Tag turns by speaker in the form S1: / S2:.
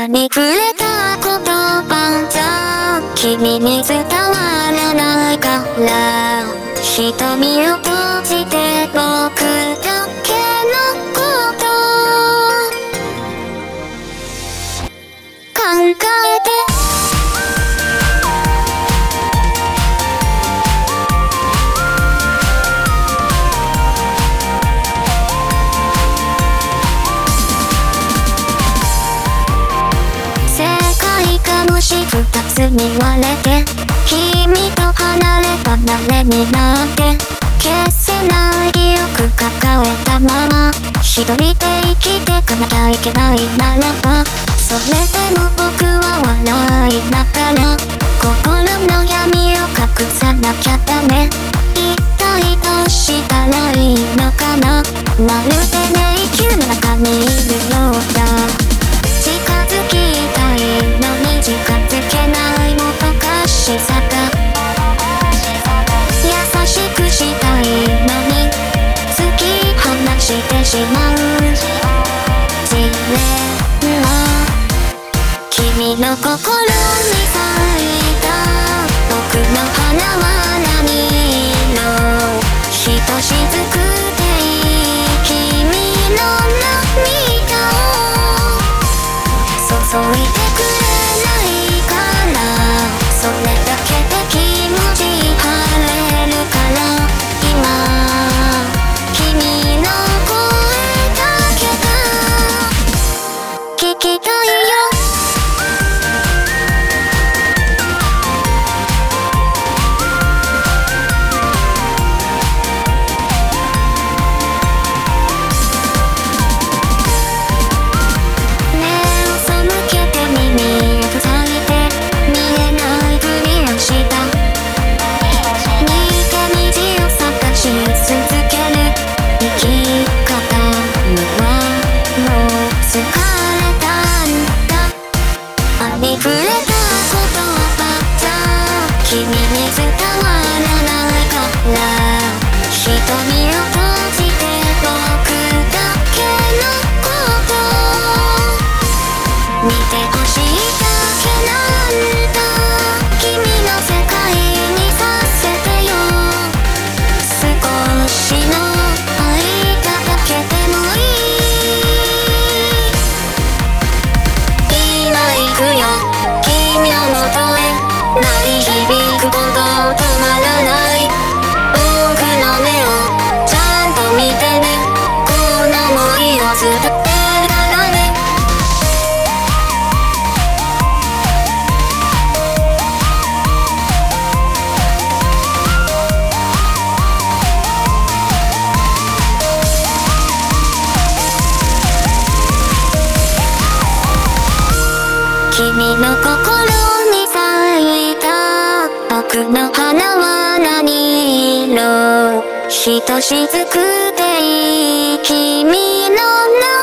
S1: ありふれた言葉じゃ君に伝わらないから。瞳を閉二つに割れて君と離れ離れになって消せない記憶抱えたまま。一人で生きてかなきゃいけないならばそれでも僕は笑いながら心の闇を隠さなきゃダメ一体どうしたらいいのかなまるで迷宮の中にいるよの心君の心に咲いた僕の花は何色ひとしずくていい君の中